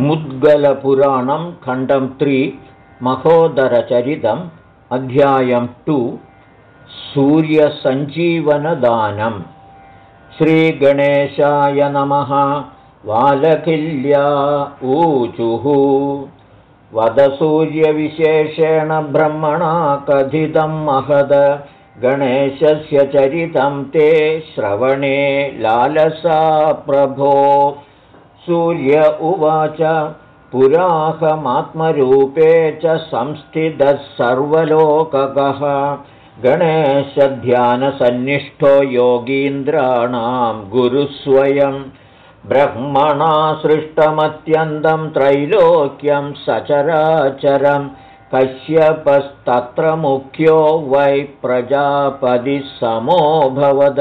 मुद्गलपुराणं खण्डं त्रि महोदरचरितम् अध्यायं टु सूर्यसञ्जीवनदानम् श्रीगणेशाय नमः वालकिल्या ऊचुः। वदसूर्यविशेषेण ब्रह्मणा कथितं महद गणेशस्य चरितं ते श्रवणे लालसा प्रभो सूर्य उवाच पुराहमात्मरूपे च संस्थितः सर्वलोकगः। गणेशध्यानसन्निष्ठो योगीन्द्राणां गुरुस्वयं ब्रह्मणा सृष्टमत्यन्तं त्रैलोक्यं सचराचरं। कश्यपस्तत्र मुख्यो वै प्रजापतिसमोऽभवद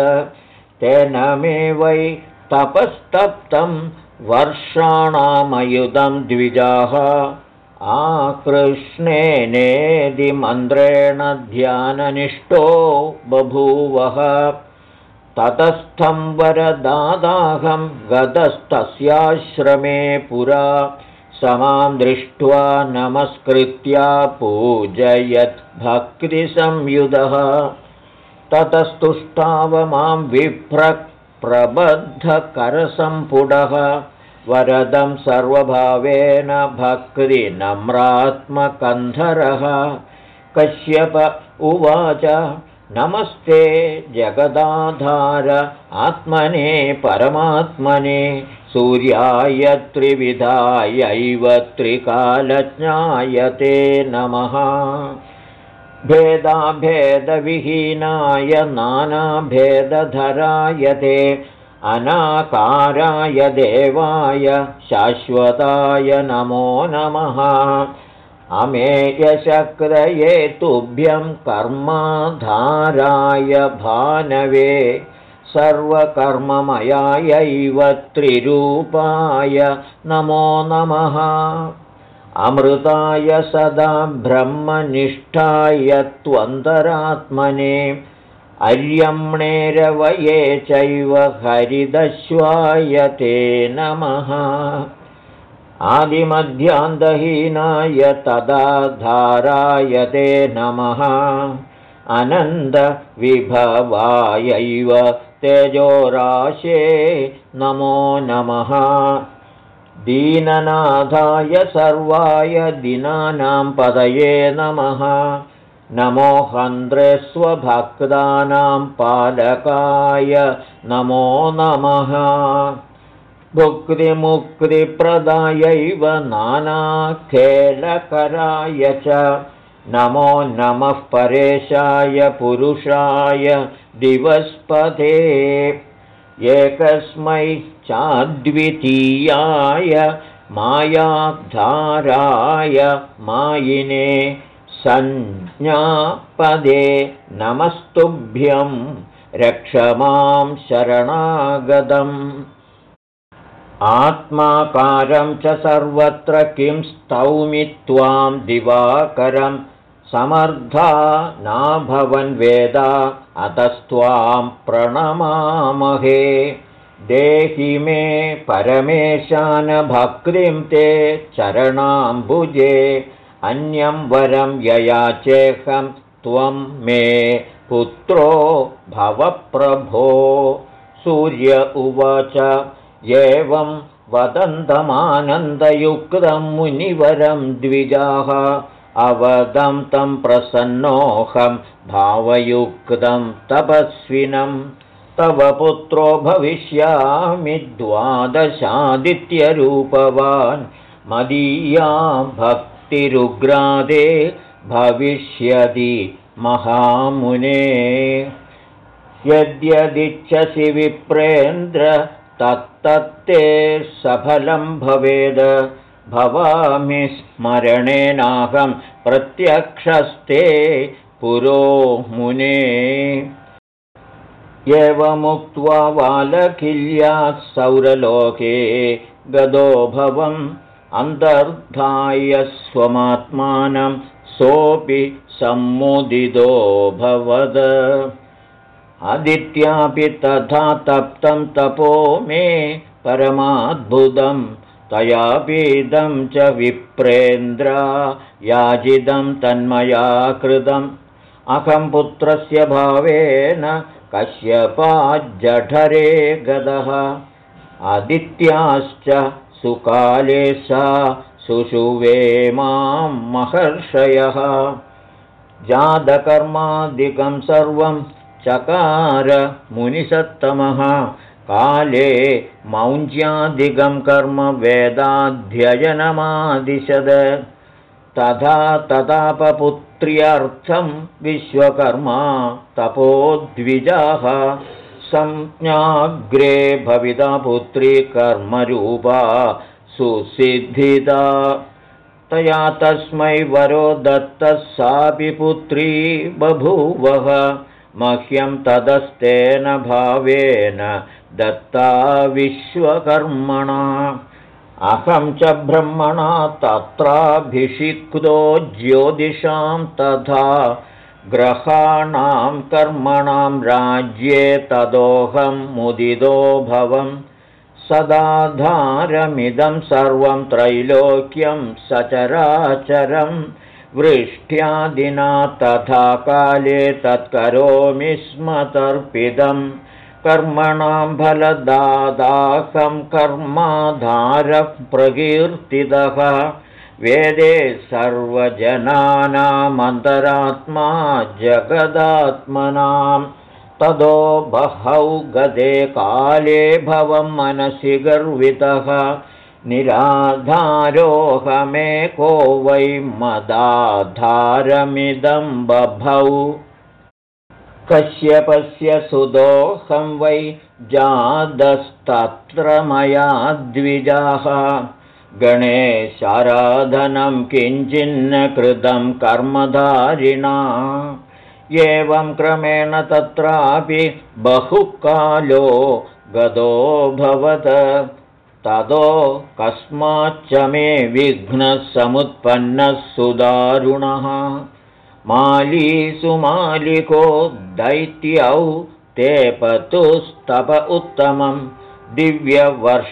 तेन मे वै तपस्तप्तं वर्षाणामयुधं द्विजाः आकृष्णेनेदिमन्त्रेण ध्याननिष्ठो बभूवः। ततस्थं वरदादाहं गतस्तस्याश्रमे पुरा। समां दृष्ट्वा नमस्कृत्या पूजयत् भक्तिसंयुधः। ततस्तुष्टाव मां विभ्रक् प्रबद्धकरसम्पुडः वरदं सर्वभावेन भक्तिनम्रात्मकन्धरः कश्यप उवाच नमस्ते जगदाधार आत्मने परमात्मने सूर्याय त्रिविधायैव त्रिकालज्ञायते नमः भेदाभेदविहीनाय नानाभेदधराय ते अनाकाराय देवाय शाश्वताय नमो नमः। अमेयशक्रये तुभ्यं कर्माधाराय भानवे सर्वकर्ममयायैव त्रिरूपाय नमो नमः अमृताय सदा ब्रह्मनिष्ठाय त्वन्तरात्मने अर्यम्णेरवये चैव हरिदश्वाय ते नमः। आदिमध्यान्तहीनाय तदाधाराय ते नमः। अनन्दविभवायैव तेजोराशे नमो नमः दीननाथाय सर्वाय दिनानां पदये नमः। नमो हन्द्रे स्वभक्तानां पालकाय नमो नमः। भुक्तिमुक्तिप्रदायैव नानाखेलकराय च। नमो नमः परेशाय पुरुषाय दिवस्पदे एकस्मै चाद्वितीयाय मायाधाराय मायिने संज्ञापदे नमस्तुभ्यं रक्षमां शरणागतम्। आत्माकारं च सर्वत्र किं स्तौमि त्वां दिवाकरं समर्था नाभवन्वेदा अतस्त्वां प्रणमामहे। देहि मे परमेशानभक्तिं ते चरणाम्बुजे अन्यं वरं ययाचेहं त्वं मे पुत्रो भवप्रभो। सूर्य उवाच एवं वदन्तमानन्दयुक्तं मुनिवरं द्विजाः अवदं तं प्रसन्नोऽहं भावयुक्तं तपस्विनं तव पुत्रो भविष्यामि द्वादशादित्यरूपवान् मदीया भक्तिरुग्रादे भविष्यति महामुने। यद्यदिच्छसि विप्रेन्द्र तत्तत्ते सफलं भवेद भवामि स्मरणेनाहं प्रत्यक्षस्ते पुरो मुने। एवमुक्त्वा बालकिल्यात् सौरलोके गदोभवम् अन्तर्धाय स्वमात्मानं सोऽपि सम्मुदितोऽभवद आदित्यापि तथा तप्तं तपो मे परमाद्भुतं तयापीदं च विप्रेन्द्र याजिदं तन्मया कृतम्। अहं पुत्रस्य भावेन कश्यपाज्जठरे गदः। आदित्याश्च सुकाले सा सुषुवे मां महर्षयः। जातकर्मादिकं सर्वं चकार मुनिसत्तमः काले मौञ्ज्यादिकं कर्म वेदाध्ययनमादिशद। तथा तथापपुत्र्यर्थं विश्वकर्मा तपोद्विजाः। संज्ञाग्रे भविता पुत्री कर्मरूपा सुसिद्धिता। तया तस्मै वरो दत्तः सापि पुत्री बभूवः मह्यं तदस्तेन भावेन दत्ता विश्वकर्मणा। अहं च ब्रह्मणा तत्राभिषिक्तो ज्योतिषां तथा ग्रहाणां कर्मणां राज्ये तदोऽहं मुदितो भवम्। सदाधारमिदं सर्वं त्रैलोक्यं सचराचरं वृष्ट्यादिना तथा काले तत्करोमि स्म तर्पितं कर्मणां फलदादाहं कर्माधारः प्रकीर्तितः। वेदे सर्वजनानामन्तरात्मा जगदात्मनाम् तदो बहौ गदे काले भवं मनसि गर्वितः निराधारोहमेको वै मदाधारमिदं बभौ कश्यपस्य सुदोऽहं वै जादस्तत्र मया द्विजाः। गणेशाराधनं किञ्चिन्न कृतं कर्मधारिणा। एवं क्रमेण तत्रापि बहुकालो गतोऽभवत् ततो कस्माच्च मे विघ्नः समुत्पन्नः सुदारुणः मालीसुमालिको दैत्यौ ते पतुस्तप उत्तमं दिव्यवर्षसहस्राणि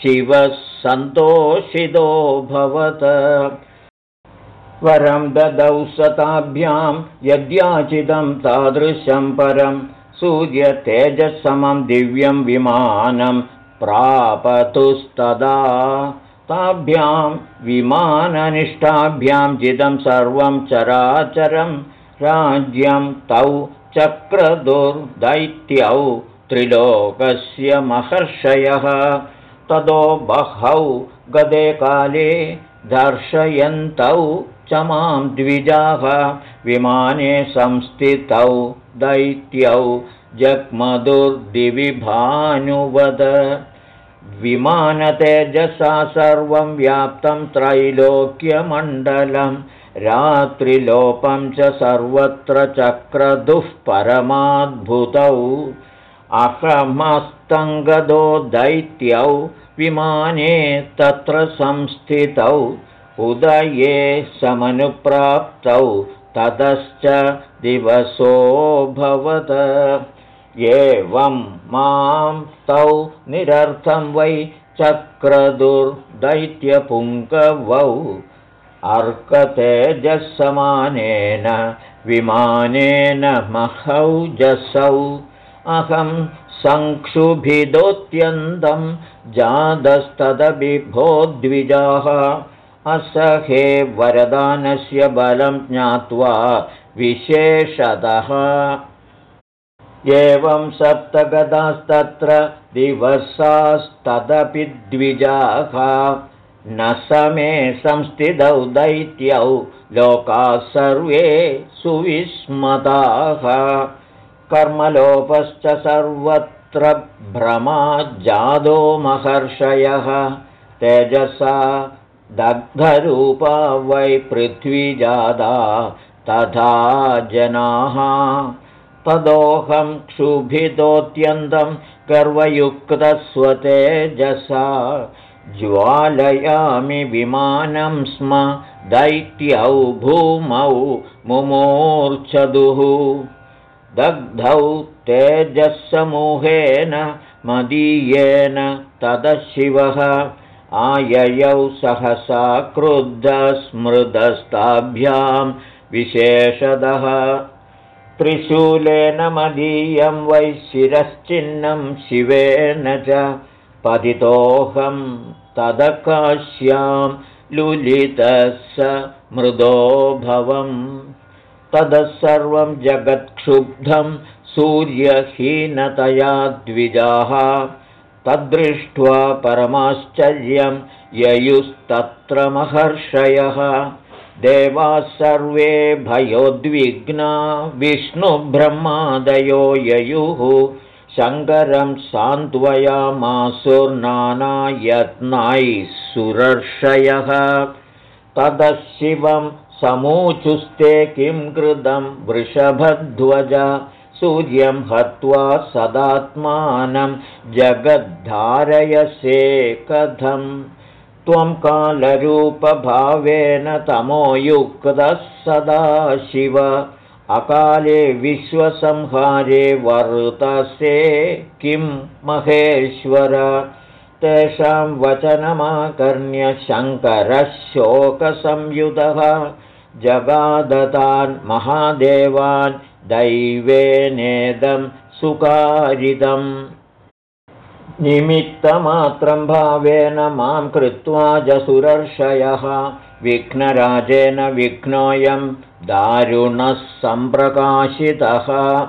शिवः सन्तोषितोऽभवत् ददौ सताभ्यां यद्याचितं तादृशं परं। सूर्यतेजसमं दिव्यं विमानं प्रापतुस्तदा ताभ्यां विमाननिष्ठाभ्यां जिदं सर्वं चराचरं राज्यं तौ चक्रदुर्दैत्यौ त्रिलोकस्य महर्षयः। ततो बहौ गदे काले दर्शयन्तौ च मां द्विजाः। विमाने संस्थितौ दैत्यौ जग्मदुर्दिविभानुवद विमानतेजसा सर्वं व्याप्तं त्रैलोक्यमण्डलं। रात्रिलोपं च सर्वत्र चक्रदुःपरमाद्भुतौ अहमस्तङ्गदो दैत्यौ विमाने तत्र संस्थितौ। उदये समनुप्राप्तौ ततश्च दिवसोऽभवत् एवं मां तौ निरर्थं वै चक्रदुर्दैत्यपुङ्गवौ। अर्कतेजसमानेन विमानेन महौजसौ। अहं संक्षुभिदोऽत्यन्तं जातस्तदभिभोद्विजाः असहे वरदानस्य बलं ज्ञात्वा विशेषतः एवं सप्तगदास्तत्र दिवसास्तदपि द्विजाः। न समे संस्थितौ दैत्यौ लोकाः सर्वे सुविस्मताः। कर्मलोपश्च सर्वत्र भ्रमाज्जादो महर्षयः। तेजसा दग्धरूपा वै पृथ्वीजादा तथा जनाः तदोऽहं क्षुभितोऽत्यन्तं गर्वयुक्तस्वतेजसा ज्वालयामि विमानं स्म दैत्यौ भूमौ मुमूर्च्छदुः। दग्धौ तेजःसमूहेन मदीयेन तदशिवः। आययौ सहसा क्रुद्धस्मृतस्ताभ्यां विशेषदः त्रिशूलेन मदीयं वै शिरश्चिन्नं शिवेन च पतितोऽहं तदकाश्यां लुलितः स मृदोभवम्। ततः सर्वं जगत्क्षुब्धं सूर्यहीनतया द्विजाः। तद्दृष्ट्वा परमाश्चर्यं ययुस्तत्र महर्षयः देवाः सर्वे भयोद्विग्ना विष्णुब्रह्मादयो ययुः। शङ्करं सान्त्वयामासुर्नानायत्नैः सुरर्षयः। ततः शिवं समूचुस्ते किं कृतं वृषभध्वज। सूर्यं हत्वा सदात्मानं जगद्धारयसे कथम् त्वं कालरूपभावेन तमोयुक्तः सदा शिव। अकाले विश्वसंहारे वर्तसे किं महेश्वर? तेषां वचनमाकर्ण्य शङ्करः शोकसंयुतः जगादतान् महादेवान् दैवेनेदं सुकारितम् निमित्तमात्रं भावेन मां कृत्वा जसुरर्षयः। विघ्नराजेन विघ्नोऽयं दारुणः सम्प्रकाशितः।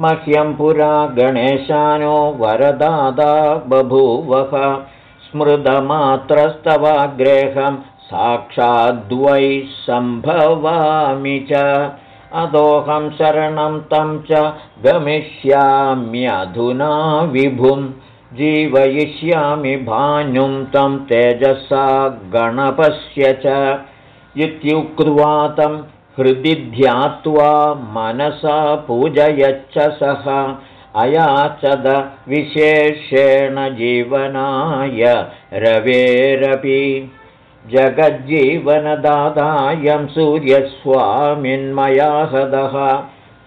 मह्यं पुरा गणेशानो वरदादा बभूवः। स्मृतमात्रस्तवाग्रेहं साक्षाद्वै सम्भवामि च। अदोऽहं शरणं तं च गमिष्याम्यधुना विभुम् जीवयिष्यामि भानुं तं तेजसा गणपस्य च इत्युक्त्वा तं हृदि ध्यात्वा मनसा पूजयच्च सः अयाचद विशेषेण जीवनाय रवेरपि जगज्जीवनदातायं सूर्यस्वामिन्मया तं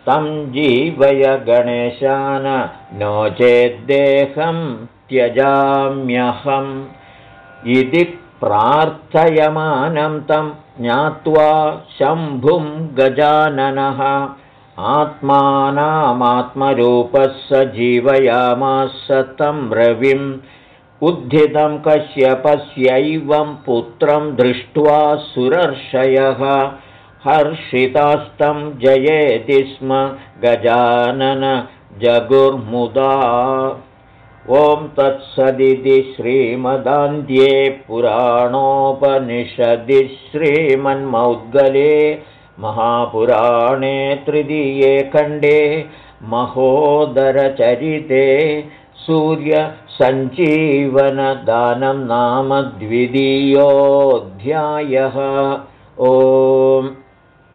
जीवय गणेशान नो चेद्देहं त्यजाम्यहम्। इति प्रार्थयमानं तं ज्ञात्वा शम्भुं गजाननः। आत्मानामात्मरूपः स जीवयामास तं रविम्। उद्धितं कश्यपस्यैवं पुत्रं दृष्ट्वा सुरर्षयः हर्षितास्तं जयेति स्म गजानन जगुर्मुदा। ॐ तत्सदिति श्रीमदान्ध्ये पुराणोपनिषदि श्रीमन्मौद्गले महापुराणे तृतीये खण्डे महोदरचरिते सूर्यसञ्जीवनदानं नाम द्वितीयोऽध्यायः। ओम्